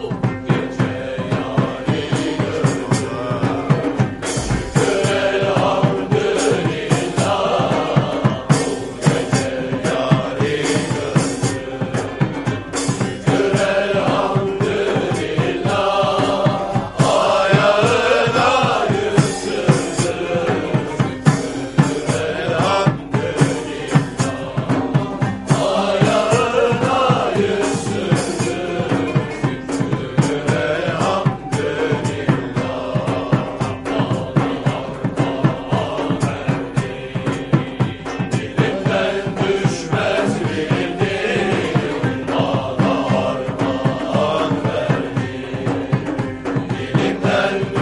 Cool. Amen.